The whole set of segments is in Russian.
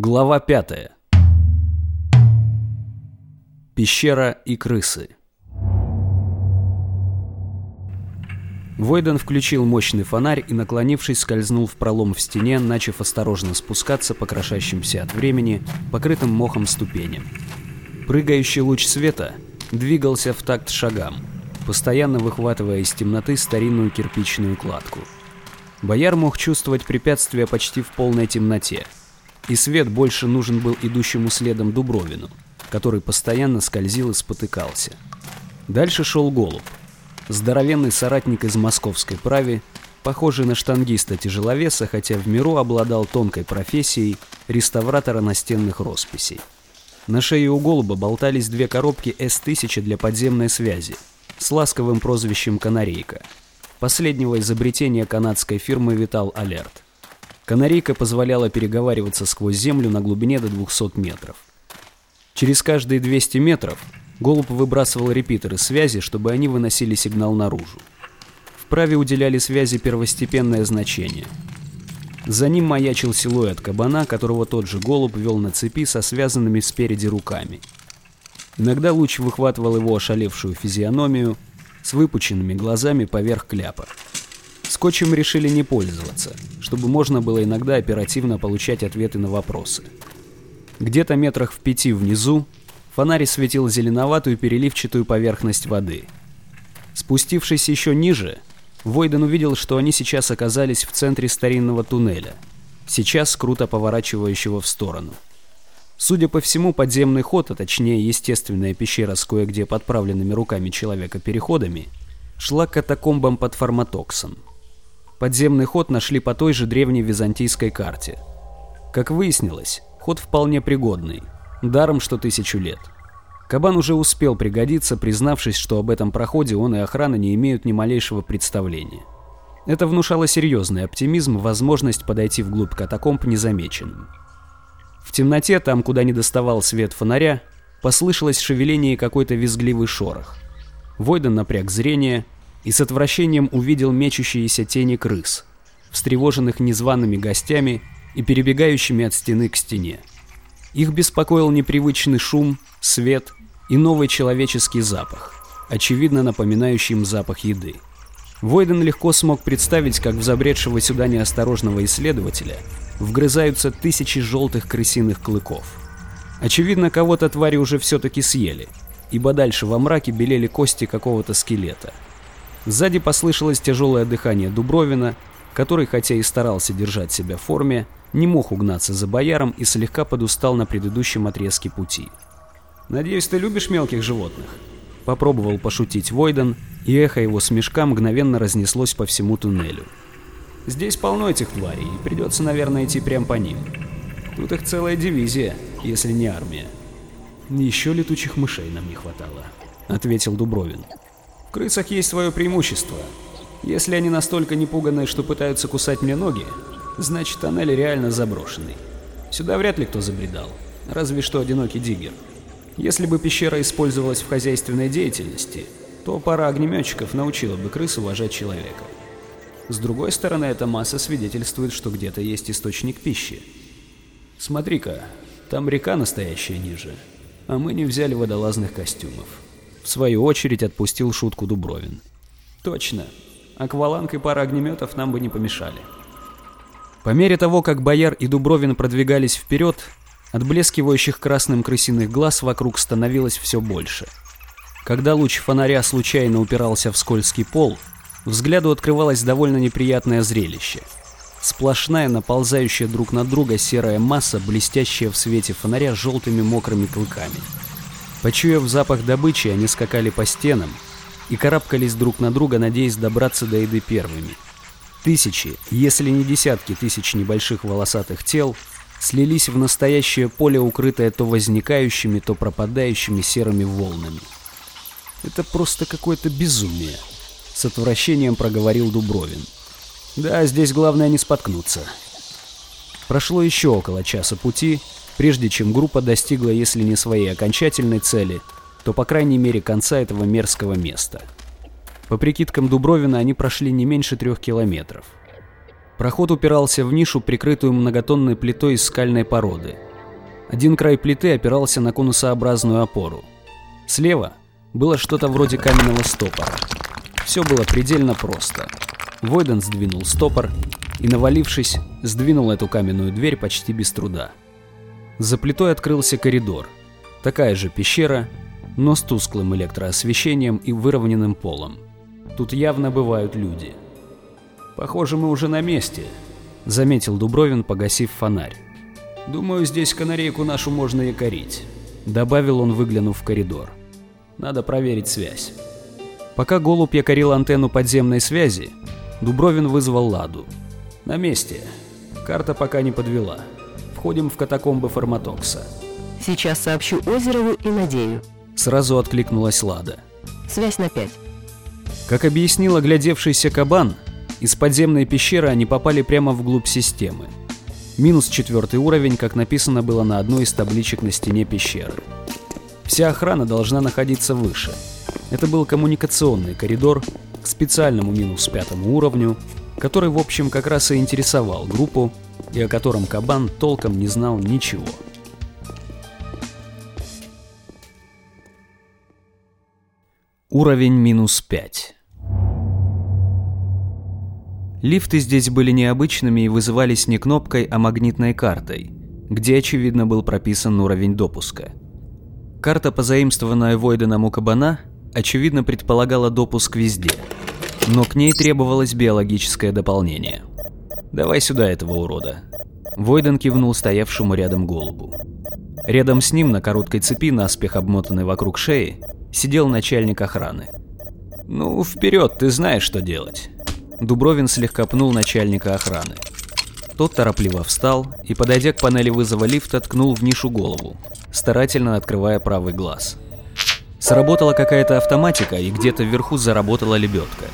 Глава пятая. Пещера и крысы. Войден включил мощный фонарь и, наклонившись, скользнул в пролом в стене, начав осторожно спускаться по крошащимся от времени, покрытым мохом ступеням. Прыгающий луч света двигался в такт шагам, постоянно выхватывая из темноты старинную кирпичную кладку. Бояр мог чувствовать препятствия почти в полной темноте, и свет больше нужен был идущему следом Дубровину, который постоянно скользил и спотыкался. Дальше шел голубь, здоровенный соратник из московской прави, похожий на штангиста-тяжеловеса, хотя в миру обладал тонкой профессией реставратора настенных росписей. На шее у голуба болтались две коробки С-1000 для подземной связи с ласковым прозвищем «Канарейка», последнего изобретения канадской фирмы Vital Alert. Канарейка позволяла переговариваться сквозь землю на глубине до 200 метров. Через каждые 200 метров голубь выбрасывал репитеры связи, чтобы они выносили сигнал наружу. В праве уделяли связи первостепенное значение – за ним маячил силуэт кабана, которого тот же голубь вел на цепи со связанными спереди руками. Иногда луч выхватывал его ошалевшую физиономию с выпученными глазами поверх кляпа. Скотчем решили не пользоваться, чтобы можно было иногда оперативно получать ответы на вопросы. Где-то метрах в пяти внизу фонарь светил зеленоватую переливчатую поверхность воды. Спустившись еще ниже, Войден увидел, что они сейчас оказались в центре старинного туннеля, сейчас круто поворачивающего в сторону. Судя по всему, подземный ход, а точнее естественная пещера с кое-где подправленными руками человека переходами, шла к катакомбам под Форматоксом. Подземный ход нашли по той же древней византийской карте. Как выяснилось, ход вполне пригодный, даром что тысячу лет – Кабан уже успел пригодиться, признавшись, что об этом проходе он и охрана не имеют ни малейшего представления. Это внушало серьезный оптимизм, возможность подойти вглубь катакомб незамеченным. В темноте, там, куда не доставал свет фонаря, послышалось шевеление и какой-то визгливый шорох. Войден напряг зрение и с отвращением увидел мечущиеся тени крыс, встревоженных незваными гостями и перебегающими от стены к стене. Их беспокоил непривычный шум, свет и новый человеческий запах, очевидно напоминающий им запах еды. Войден легко смог представить, как в забредшего сюда неосторожного исследователя вгрызаются тысячи желтых крысиных клыков. Очевидно, кого-то твари уже все-таки съели, ибо дальше во мраке белели кости какого-то скелета. Сзади послышалось тяжелое дыхание Дубровина, который, хотя и старался держать себя в форме, не мог угнаться за бояром и слегка подустал на предыдущем отрезке пути. «Надеюсь, ты любишь мелких животных?» Попробовал пошутить Войден, и эхо его смешка мгновенно разнеслось по всему туннелю. «Здесь полно этих тварей, и придется, наверное, идти прямо по ним. Тут их целая дивизия, если не армия». «Еще летучих мышей нам не хватало», — ответил Дубровин. «В крысах есть свое преимущество. Если они настолько непуганные, что пытаются кусать мне ноги, значит тоннель реально заброшенный. Сюда вряд ли кто забредал, разве что одинокий диггер». Если бы пещера использовалась в хозяйственной деятельности, то пара огнеметчиков научила бы крыс уважать человека. С другой стороны, эта масса свидетельствует, что где-то есть источник пищи. Смотри-ка, там река настоящая ниже, а мы не взяли водолазных костюмов. В свою очередь отпустил шутку Дубровин. Точно. Акваланг и пара огнеметов нам бы не помешали. По мере того, как Бояр и Дубровин продвигались вперед, Отблескивающих красным крысиных глаз вокруг становилось все больше. Когда луч фонаря случайно упирался в скользкий пол, взгляду открывалось довольно неприятное зрелище. Сплошная, наползающая друг на друга серая масса, блестящая в свете фонаря желтыми мокрыми клыками. Почуяв запах добычи, они скакали по стенам и карабкались друг на друга, надеясь добраться до еды первыми. Тысячи, если не десятки тысяч небольших волосатых тел слились в настоящее поле, укрытое то возникающими, то пропадающими серыми волнами. «Это просто какое-то безумие», — с отвращением проговорил Дубровин. «Да, здесь главное не споткнуться». Прошло еще около часа пути, прежде чем группа достигла, если не своей окончательной цели, то, по крайней мере, конца этого мерзкого места. По прикидкам Дубровина они прошли не меньше трех километров. Проход упирался в нишу, прикрытую многотонной плитой из скальной породы, Один край плиты опирался на конусообразную опору. Слева было что-то вроде каменного стопора. Все было предельно просто. Войден сдвинул стопор и, навалившись, сдвинул эту каменную дверь почти без труда. За плитой открылся коридор. Такая же пещера, но с тусклым электроосвещением и выровненным полом. Тут явно бывают люди. «Похоже, мы уже на месте», — заметил Дубровин, погасив фонарь. «Думаю, здесь канарейку нашу можно якорить», — добавил он, выглянув в коридор. «Надо проверить связь». Пока голубь якорил антенну подземной связи, Дубровин вызвал Ладу. «На месте. Карта пока не подвела. Входим в катакомбы Форматокса». Сейчас сообщу Озерову и Надею. Сразу откликнулась Лада. Связь на пять. Как объяснил оглядевшийся кабан, из подземной пещеры они попали прямо вглубь системы. Минус четвертый уровень, как написано было на одной из табличек на стене пещеры. Вся охрана должна находиться выше. Это был коммуникационный коридор к специальному минус пятому уровню, который в общем как раз и интересовал группу, и о котором Кабан толком не знал ничего. Уровень минус 5 Лифты здесь были необычными и вызывались не кнопкой, а магнитной картой, где очевидно был прописан уровень допуска. Карта, позаимствованная Войденом у Кабана, очевидно предполагала допуск везде, но к ней требовалось биологическое дополнение. «Давай сюда этого урода». Войден кивнул стоявшему рядом голубу. Рядом с ним на короткой цепи, наспех обмотанной вокруг шеи, сидел начальник охраны. «Ну, вперед, ты знаешь, что делать». Дубровин слегка пнул начальника охраны. Тот торопливо встал и, подойдя к панели вызова лифта, ткнул в нишу голову, старательно открывая правый глаз. Сработала какая-то автоматика, и где-то вверху заработала лебедка.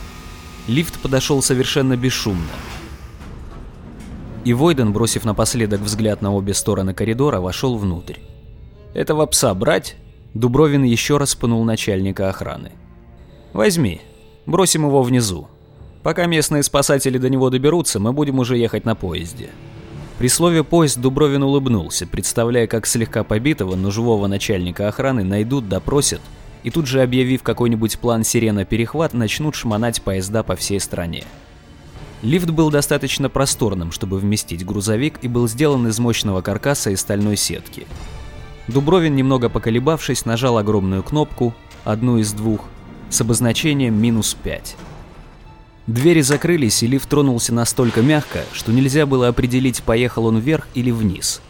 Лифт подошел совершенно бесшумно. И Войден, бросив напоследок взгляд на обе стороны коридора, вошел внутрь. «Этого пса брать?» Дубровин еще раз пнул начальника охраны. «Возьми. Бросим его внизу. Пока местные спасатели до него доберутся, мы будем уже ехать на поезде». При слове «поезд» Дубровин улыбнулся, представляя, как слегка побитого, но живого начальника охраны найдут, допросят, и тут же, объявив какой-нибудь план сирена-перехват, начнут шмонать поезда по всей стране. Лифт был достаточно просторным, чтобы вместить грузовик, и был сделан из мощного каркаса и стальной сетки. Дубровин, немного поколебавшись, нажал огромную кнопку, одну из двух, с обозначением минус 5. Двери закрылись, и лифт тронулся настолько мягко, что нельзя было определить, поехал он вверх или вниз.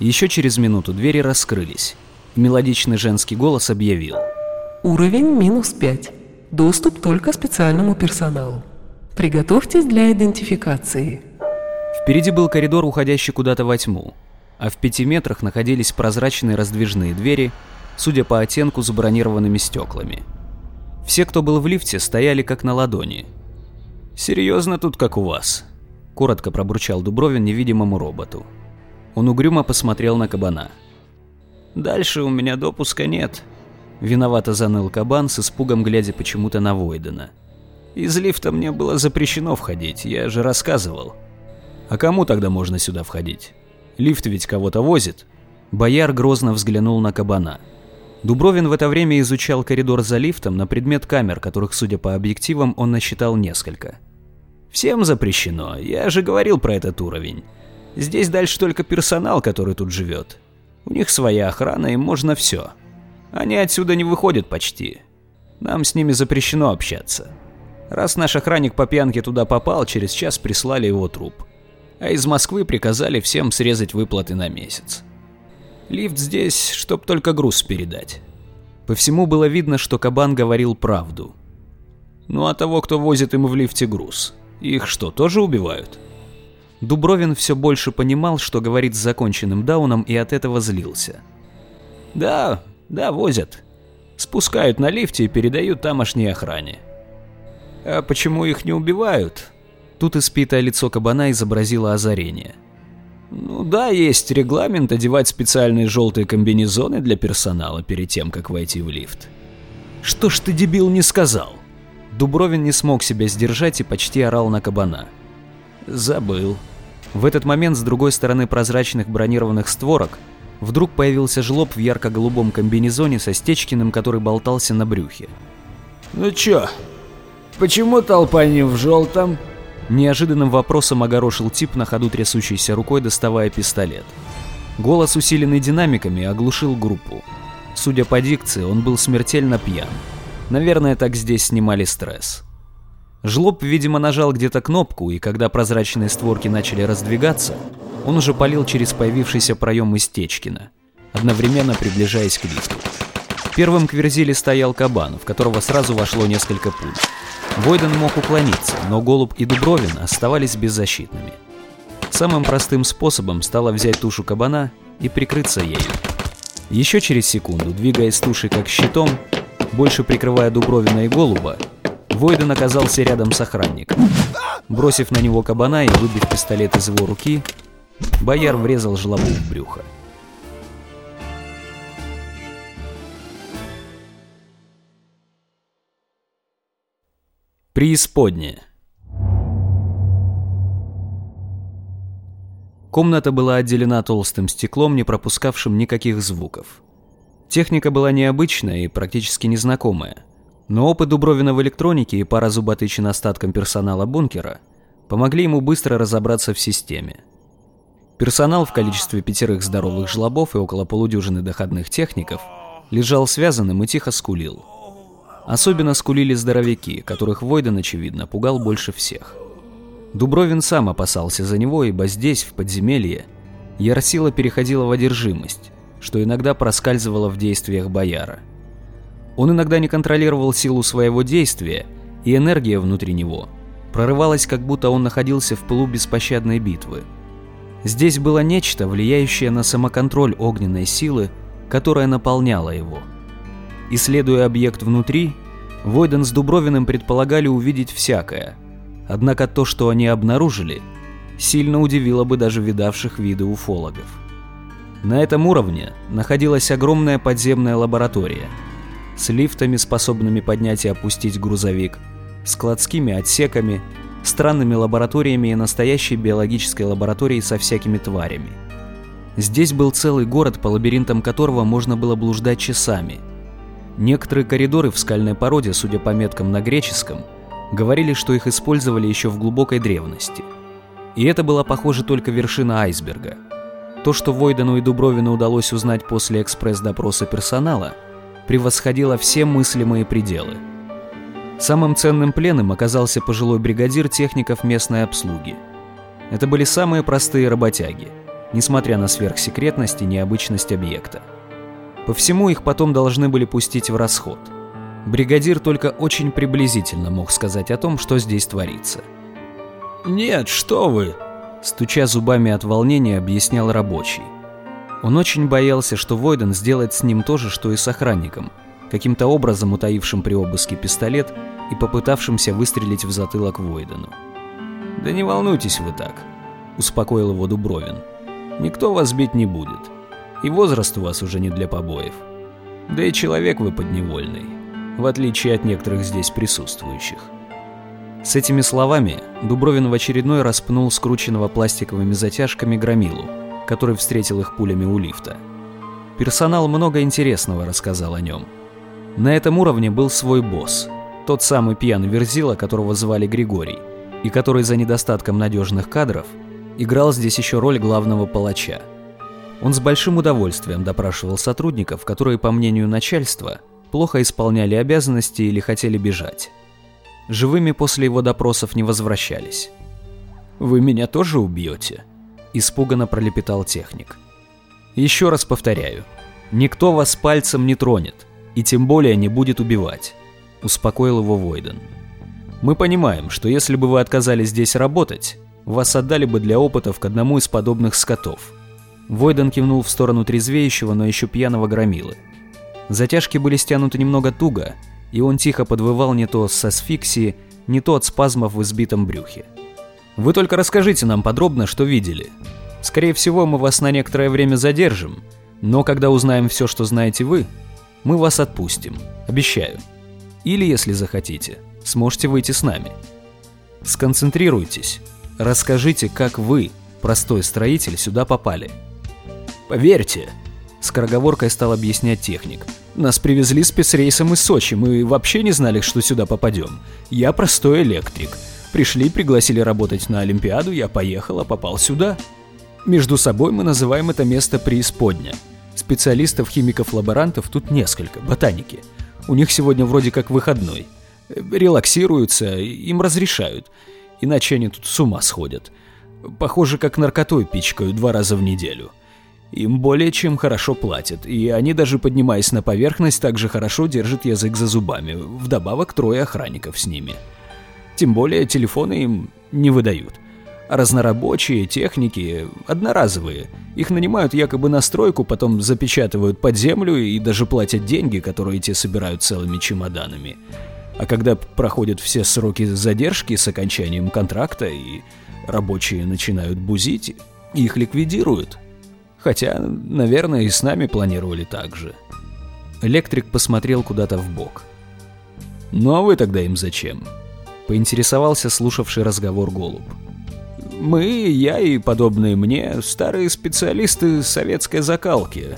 Еще через минуту двери раскрылись. Мелодичный женский голос объявил. Уровень минус 5. Доступ только специальному персоналу. Приготовьтесь для идентификации. Впереди был коридор, уходящий куда-то во тьму а в пяти метрах находились прозрачные раздвижные двери, судя по оттенку с бронированными стеклами. Все, кто был в лифте, стояли как на ладони. «Серьезно тут как у вас?» – коротко пробурчал Дубровин невидимому роботу. Он угрюмо посмотрел на кабана. «Дальше у меня допуска нет», – виновато заныл кабан с испугом глядя почему-то на Войдена. «Из лифта мне было запрещено входить, я же рассказывал». «А кому тогда можно сюда входить?» Лифт ведь кого-то возит. Бояр грозно взглянул на кабана. Дубровин в это время изучал коридор за лифтом на предмет камер, которых, судя по объективам, он насчитал несколько. «Всем запрещено, я же говорил про этот уровень. Здесь дальше только персонал, который тут живет. У них своя охрана, им можно все. Они отсюда не выходят почти. Нам с ними запрещено общаться. Раз наш охранник по пьянке туда попал, через час прислали его труп а из Москвы приказали всем срезать выплаты на месяц. Лифт здесь, чтоб только груз передать. По всему было видно, что Кабан говорил правду. Ну а того, кто возит им в лифте груз, их что, тоже убивают? Дубровин все больше понимал, что говорит с законченным дауном, и от этого злился. Да, да, возят. Спускают на лифте и передают тамошней охране. А почему их не убивают? Тут испитое лицо кабана изобразило озарение. Ну да, есть регламент одевать специальные желтые комбинезоны для персонала перед тем, как войти в лифт. Что ж ты, дебил, не сказал? Дубровин не смог себя сдержать и почти орал на кабана. Забыл. В этот момент с другой стороны прозрачных бронированных створок Вдруг появился жлоб в ярко-голубом комбинезоне со Стечкиным, который болтался на брюхе. «Ну чё, почему толпа не в желтом?» Неожиданным вопросом огорошил тип на ходу трясущейся рукой, доставая пистолет. Голос, усиленный динамиками, оглушил группу. Судя по дикции, он был смертельно пьян. Наверное, так здесь снимали стресс. Жлоб, видимо, нажал где-то кнопку, и когда прозрачные створки начали раздвигаться, он уже полил через появившийся проем из Течкина, одновременно приближаясь к лифту. Первым к Верзиле стоял кабан, в которого сразу вошло несколько пуль. Войден мог уклониться, но Голуб и Дубровин оставались беззащитными. Самым простым способом стало взять тушу кабана и прикрыться ею. Еще через секунду, двигаясь тушей как щитом, больше прикрывая Дубровина и Голуба, Войден оказался рядом с охранником. Бросив на него кабана и выбив пистолет из его руки, бояр врезал жлобу в брюхо. Преисподняя. Комната была отделена толстым стеклом, не пропускавшим никаких звуков. Техника была необычная и практически незнакомая, но опыт Дубровина в электронике и пара зуботычин остаткам персонала бункера помогли ему быстро разобраться в системе. Персонал в количестве пятерых здоровых жлобов и около полудюжины доходных техников лежал связанным и тихо скулил. Особенно скулили здоровяки, которых Войден, очевидно, пугал больше всех. Дубровин сам опасался за него, ибо здесь, в подземелье, Ярсила переходила в одержимость, что иногда проскальзывало в действиях бояра. Он иногда не контролировал силу своего действия, и энергия внутри него прорывалась, как будто он находился в пылу беспощадной битвы. Здесь было нечто, влияющее на самоконтроль огненной силы, которая наполняла его – Исследуя объект внутри, Войден с Дубровиным предполагали увидеть всякое. Однако то, что они обнаружили, сильно удивило бы даже видавших виды уфологов. На этом уровне находилась огромная подземная лаборатория с лифтами, способными поднять и опустить грузовик, складскими отсеками, странными лабораториями и настоящей биологической лабораторией со всякими тварями. Здесь был целый город, по лабиринтам которого можно было блуждать часами – Некоторые коридоры в скальной породе, судя по меткам на греческом, говорили, что их использовали еще в глубокой древности. И это была, похоже, только вершина айсберга. То, что Войдену и Дубровину удалось узнать после экспресс-допроса персонала, превосходило все мыслимые пределы. Самым ценным пленом оказался пожилой бригадир техников местной обслуги. Это были самые простые работяги, несмотря на сверхсекретность и необычность объекта. По всему их потом должны были пустить в расход. Бригадир только очень приблизительно мог сказать о том, что здесь творится. «Нет, что вы!» Стуча зубами от волнения, объяснял рабочий. Он очень боялся, что Войден сделает с ним то же, что и с охранником, каким-то образом утаившим при обыске пистолет и попытавшимся выстрелить в затылок Войдену. «Да не волнуйтесь вы так», — успокоил его Дубровин. «Никто вас бить не будет и возраст у вас уже не для побоев. Да и человек вы подневольный, в отличие от некоторых здесь присутствующих. С этими словами Дубровин в очередной раз пнул скрученного пластиковыми затяжками громилу, который встретил их пулями у лифта. Персонал много интересного рассказал о нем. На этом уровне был свой босс, тот самый пьяный верзила, которого звали Григорий, и который за недостатком надежных кадров играл здесь еще роль главного палача. Он с большим удовольствием допрашивал сотрудников, которые, по мнению начальства, плохо исполняли обязанности или хотели бежать. Живыми после его допросов не возвращались. «Вы меня тоже убьете?» – испуганно пролепетал техник. «Еще раз повторяю, никто вас пальцем не тронет, и тем более не будет убивать», – успокоил его Войден. «Мы понимаем, что если бы вы отказались здесь работать, вас отдали бы для опытов к одному из подобных скотов – Войден кивнул в сторону трезвеющего, но еще пьяного громилы. Затяжки были стянуты немного туго, и он тихо подвывал не то с асфиксии, не то от спазмов в избитом брюхе. «Вы только расскажите нам подробно, что видели. Скорее всего, мы вас на некоторое время задержим, но когда узнаем все, что знаете вы, мы вас отпустим, обещаю. Или, если захотите, сможете выйти с нами. Сконцентрируйтесь, расскажите, как вы, простой строитель, сюда попали». Поверьте, Скороговоркой стал объяснять техник. «Нас привезли спецрейсом из Сочи, мы вообще не знали, что сюда попадем. Я простой электрик. Пришли, пригласили работать на Олимпиаду, я поехал, а попал сюда. Между собой мы называем это место преисподня. Специалистов, химиков, лаборантов тут несколько, ботаники. У них сегодня вроде как выходной. Релаксируются, им разрешают. Иначе они тут с ума сходят. Похоже, как наркотой пичкают два раза в неделю. Им более чем хорошо платят, и они даже поднимаясь на поверхность, также хорошо держат язык за зубами, вдобавок трое охранников с ними. Тем более телефоны им не выдают. Разнорабочие, техники, одноразовые. Их нанимают якобы на стройку, потом запечатывают под землю и даже платят деньги, которые те собирают целыми чемоданами. А когда проходят все сроки задержки с окончанием контракта и рабочие начинают бузить, их ликвидируют. Хотя, наверное, и с нами планировали так же. Электрик посмотрел куда-то в бок. «Ну а вы тогда им зачем?» Поинтересовался слушавший разговор голубь. «Мы, я и подобные мне, старые специалисты советской закалки.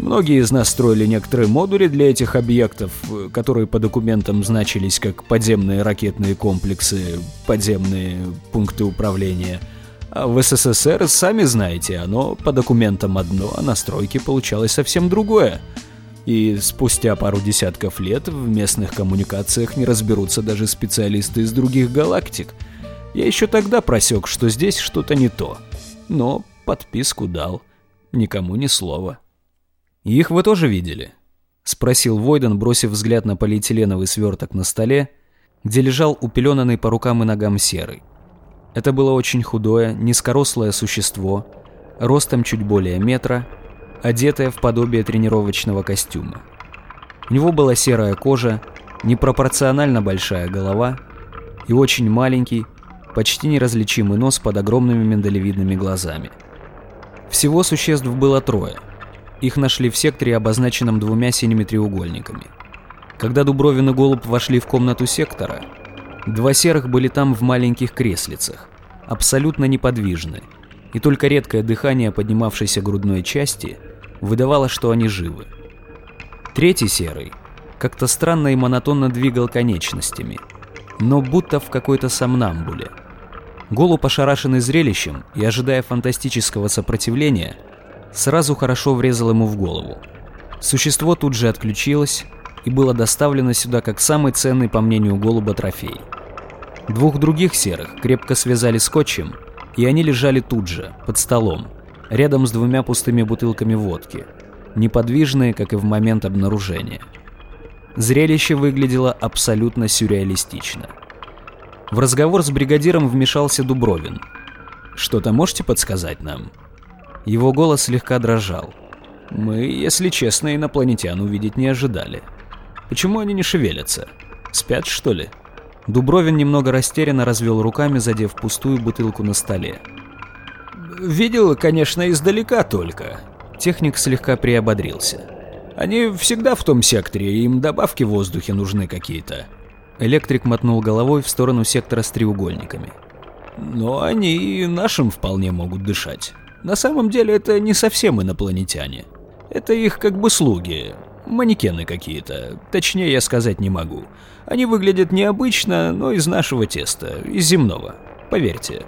Многие из нас строили некоторые модули для этих объектов, которые по документам значились как подземные ракетные комплексы, подземные пункты управления – а в СССР, сами знаете, оно по документам одно, а на стройке получалось совсем другое. И спустя пару десятков лет в местных коммуникациях не разберутся даже специалисты из других галактик. Я еще тогда просек, что здесь что-то не то. Но подписку дал. Никому ни слова. «Их вы тоже видели?» — спросил Войден, бросив взгляд на полиэтиленовый сверток на столе, где лежал упеленанный по рукам и ногам серый. Это было очень худое, низкорослое существо, ростом чуть более метра, одетое в подобие тренировочного костюма. У него была серая кожа, непропорционально большая голова и очень маленький, почти неразличимый нос под огромными миндалевидными глазами. Всего существ было трое. Их нашли в секторе, обозначенном двумя синими треугольниками. Когда Дубровин и Голуб вошли в комнату сектора, Два серых были там в маленьких креслицах, абсолютно неподвижны, и только редкое дыхание поднимавшейся грудной части выдавало, что они живы. Третий серый как-то странно и монотонно двигал конечностями, но будто в какой-то сомнамбуле. Голуб, ошарашенный зрелищем и ожидая фантастического сопротивления, сразу хорошо врезал ему в голову. Существо тут же отключилось и было доставлено сюда как самый ценный, по мнению голуба, трофей – Двух других серых крепко связали скотчем, и они лежали тут же, под столом, рядом с двумя пустыми бутылками водки, неподвижные, как и в момент обнаружения. Зрелище выглядело абсолютно сюрреалистично. В разговор с бригадиром вмешался Дубровин. «Что-то можете подсказать нам?» Его голос слегка дрожал. «Мы, если честно, инопланетян увидеть не ожидали. Почему они не шевелятся? Спят, что ли?» Дубровин немного растерянно развел руками, задев пустую бутылку на столе. «Видел, конечно, издалека только». Техник слегка приободрился. «Они всегда в том секторе, им добавки в воздухе нужны какие-то». Электрик мотнул головой в сторону сектора с треугольниками. «Но они и нашим вполне могут дышать. На самом деле это не совсем инопланетяне. Это их как бы слуги, манекены какие-то, точнее я сказать не могу. Они выглядят необычно, но из нашего теста, из земного, поверьте.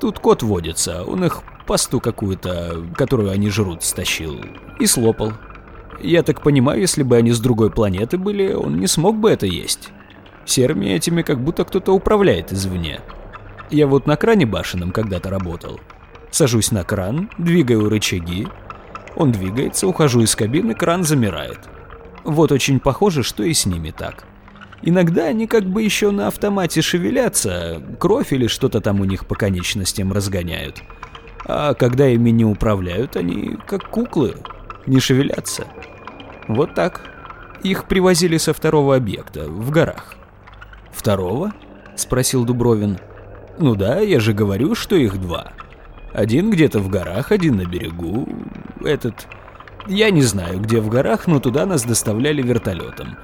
Тут кот водится, он их пасту какую-то, которую они жрут, стащил и слопал. Я так понимаю, если бы они с другой планеты были, он не смог бы это есть. Серыми этими как будто кто-то управляет извне. Я вот на кране башенном когда-то работал. Сажусь на кран, двигаю рычаги. Он двигается, ухожу из кабины, кран замирает. Вот очень похоже, что и с ними так. Иногда они как бы еще на автомате шевелятся, кровь или что-то там у них по конечностям разгоняют. А когда ими не управляют, они как куклы, не шевелятся. Вот так. Их привозили со второго объекта, в горах. «Второго?» — спросил Дубровин. «Ну да, я же говорю, что их два. Один где-то в горах, один на берегу. Этот... Я не знаю, где в горах, но туда нас доставляли вертолетом.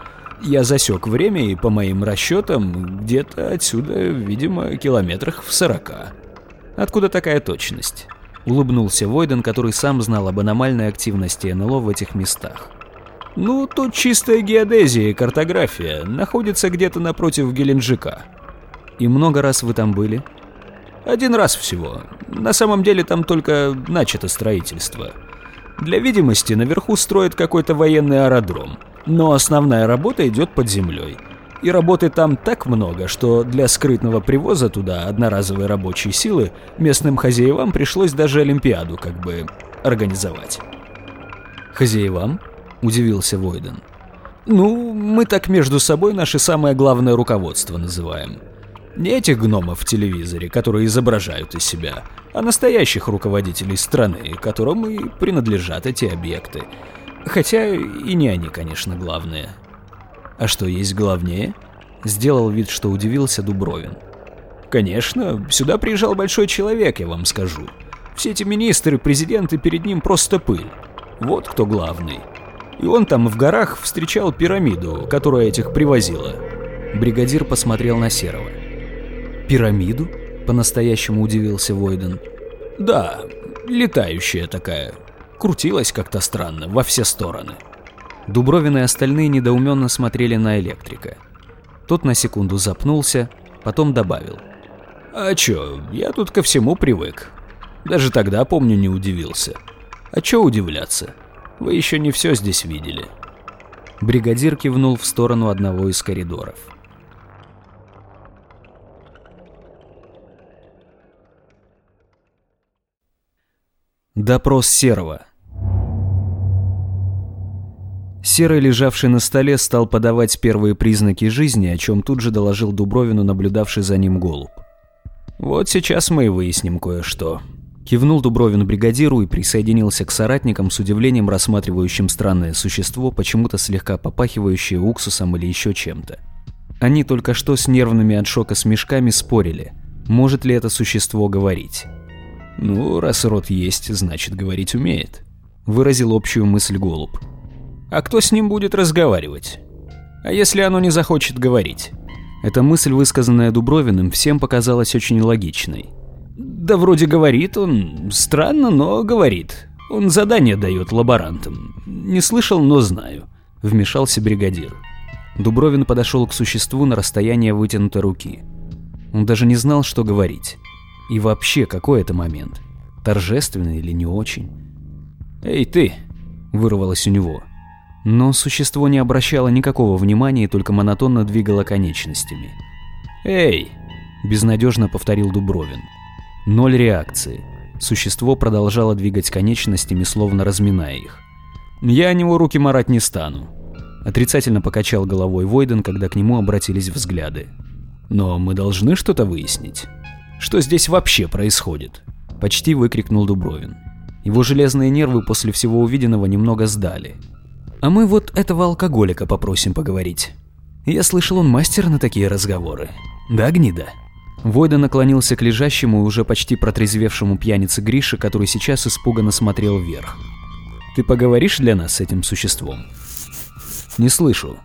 Я засек время и, по моим расчетам, где-то отсюда, видимо, километрах в сорока. Откуда такая точность? Улыбнулся Войден, который сам знал об аномальной активности НЛО в этих местах. Ну, тут чистая геодезия и картография. Находится где-то напротив Геленджика. И много раз вы там были? Один раз всего. На самом деле там только начато строительство. Для видимости наверху строят какой-то военный аэродром. Но основная работа идет под землей. И работы там так много, что для скрытного привоза туда одноразовой рабочей силы местным хозяевам пришлось даже Олимпиаду как бы организовать. Хозяевам? — удивился Войден. «Ну, мы так между собой наше самое главное руководство называем. Не этих гномов в телевизоре, которые изображают из себя, а настоящих руководителей страны, которым и принадлежат эти объекты. Хотя и не они, конечно, главные». «А что, есть главнее?» — сделал вид, что удивился Дубровин. «Конечно, сюда приезжал большой человек, я вам скажу. Все эти министры, президенты перед ним просто пыль. Вот кто главный». И он там в горах встречал пирамиду, которая этих привозила. Бригадир посмотрел на Серого. «Пирамиду?» — по-настоящему удивился Войден. «Да, летающая такая. Крутилась как-то странно, во все стороны». Дубровин и остальные недоуменно смотрели на электрика. Тот на секунду запнулся, потом добавил. «А чё, я тут ко всему привык. Даже тогда, помню, не удивился. А чё удивляться?» Вы еще не все здесь видели. Бригадир кивнул в сторону одного из коридоров. Допрос Серого. Серый, лежавший на столе, стал подавать первые признаки жизни, о чем тут же доложил Дубровину, наблюдавший за ним голубь. «Вот сейчас мы и выясним кое-что», Кивнул Дубровин бригадиру и присоединился к соратникам с удивлением рассматривающим странное существо, почему-то слегка попахивающее уксусом или еще чем-то. Они только что с нервными от шока смешками спорили, может ли это существо говорить. «Ну, раз рот есть, значит, говорить умеет», — выразил общую мысль Голуб. «А кто с ним будет разговаривать? А если оно не захочет говорить?» Эта мысль, высказанная Дубровиным, всем показалась очень логичной. Да вроде говорит он. Странно, но говорит. Он задание дает лаборантам. Не слышал, но знаю. Вмешался бригадир. Дубровин подошел к существу на расстояние вытянутой руки. Он даже не знал, что говорить. И вообще, какой это момент? Торжественный или не очень? «Эй, ты!» – вырвалось у него. Но существо не обращало никакого внимания и только монотонно двигало конечностями. «Эй!» – безнадежно повторил Дубровин. Ноль реакции. Существо продолжало двигать конечностями, словно разминая их. «Я о него руки марать не стану», — отрицательно покачал головой Войден, когда к нему обратились взгляды. «Но мы должны что-то выяснить. Что здесь вообще происходит?» — почти выкрикнул Дубровин. Его железные нервы после всего увиденного немного сдали. «А мы вот этого алкоголика попросим поговорить. Я слышал, он мастер на такие разговоры. Да, гнида?» Войда наклонился к лежащему и уже почти протрезвевшему пьянице Грише, который сейчас испуганно смотрел вверх. «Ты поговоришь для нас с этим существом?» «Не слышу».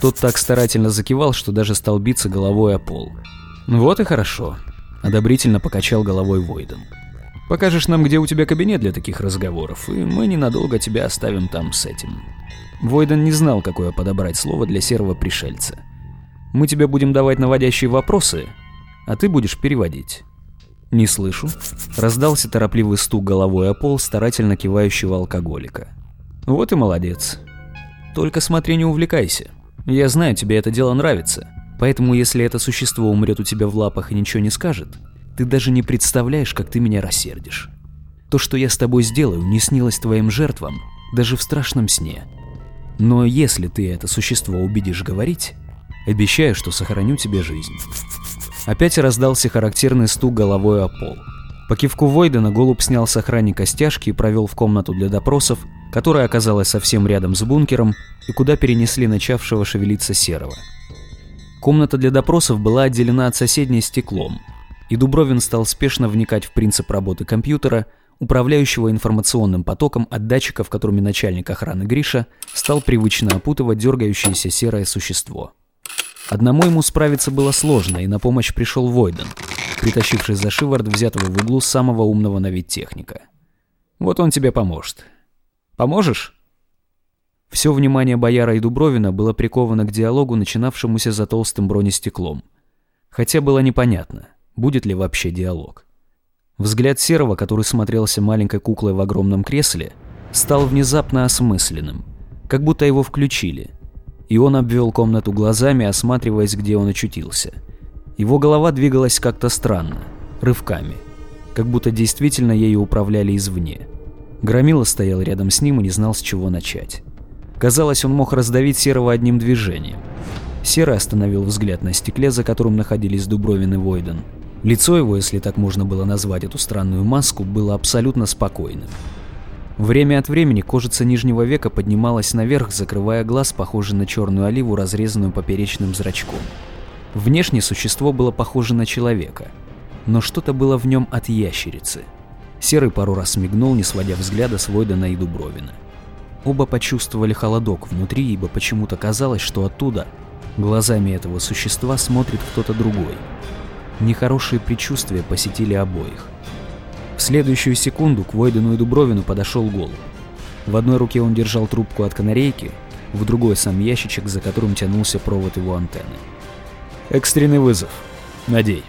Тот так старательно закивал, что даже стал биться головой о пол. «Вот и хорошо», — одобрительно покачал головой Войден. «Покажешь нам, где у тебя кабинет для таких разговоров, и мы ненадолго тебя оставим там с этим». Войден не знал, какое подобрать слово для серого пришельца. «Мы тебе будем давать наводящие вопросы, а ты будешь переводить». «Не слышу», — раздался торопливый стук головой о пол старательно кивающего алкоголика. «Вот и молодец. Только смотри, не увлекайся. Я знаю, тебе это дело нравится, поэтому если это существо умрет у тебя в лапах и ничего не скажет, ты даже не представляешь, как ты меня рассердишь. То, что я с тобой сделаю, не снилось твоим жертвам, даже в страшном сне. Но если ты это существо убедишь говорить, обещаю, что сохраню тебе жизнь». Опять раздался характерный стук головой о пол. По кивку Войдена голубь снял с охранника стяжки и провел в комнату для допросов, которая оказалась совсем рядом с бункером и куда перенесли начавшего шевелиться серого. Комната для допросов была отделена от соседней стеклом, и Дубровин стал спешно вникать в принцип работы компьютера, управляющего информационным потоком от датчиков, которыми начальник охраны Гриша стал привычно опутывать дергающееся серое существо. Одному ему справиться было сложно, и на помощь пришел Войден. притащивший за шиворот взятого в углу самого умного на вид техника. «Вот он тебе поможет. Поможешь?» Все внимание бояра и Дубровина было приковано к диалогу, начинавшемуся за толстым бронестеклом. Хотя было непонятно, будет ли вообще диалог. Взгляд Серого, который смотрелся маленькой куклой в огромном кресле, стал внезапно осмысленным, как будто его включили. И он обвел комнату глазами, осматриваясь, где он очутился. Его голова двигалась как-то странно, рывками, как будто действительно ею управляли извне. Громила стоял рядом с ним и не знал, с чего начать. Казалось, он мог раздавить Серого одним движением. Серый остановил взгляд на стекле, за которым находились Дубровин и Войден. Лицо его, если так можно было назвать эту странную маску, было абсолютно спокойным. Время от времени кожица нижнего века поднималась наверх, закрывая глаз, похожий на черную оливу, разрезанную поперечным зрачком. Внешне существо было похоже на человека, но что-то было в нем от ящерицы. Серый пару раз мигнул, не сводя взгляда с Войдена и Дубровина. Оба почувствовали холодок внутри, ибо почему-то казалось, что оттуда, глазами этого существа, смотрит кто-то другой. Нехорошие предчувствия посетили обоих. В следующую секунду к Войдену и Дубровину подошел голубь. В одной руке он держал трубку от канарейки, в другой сам ящичек, за которым тянулся провод его антенны. «Экстренный вызов. Надей».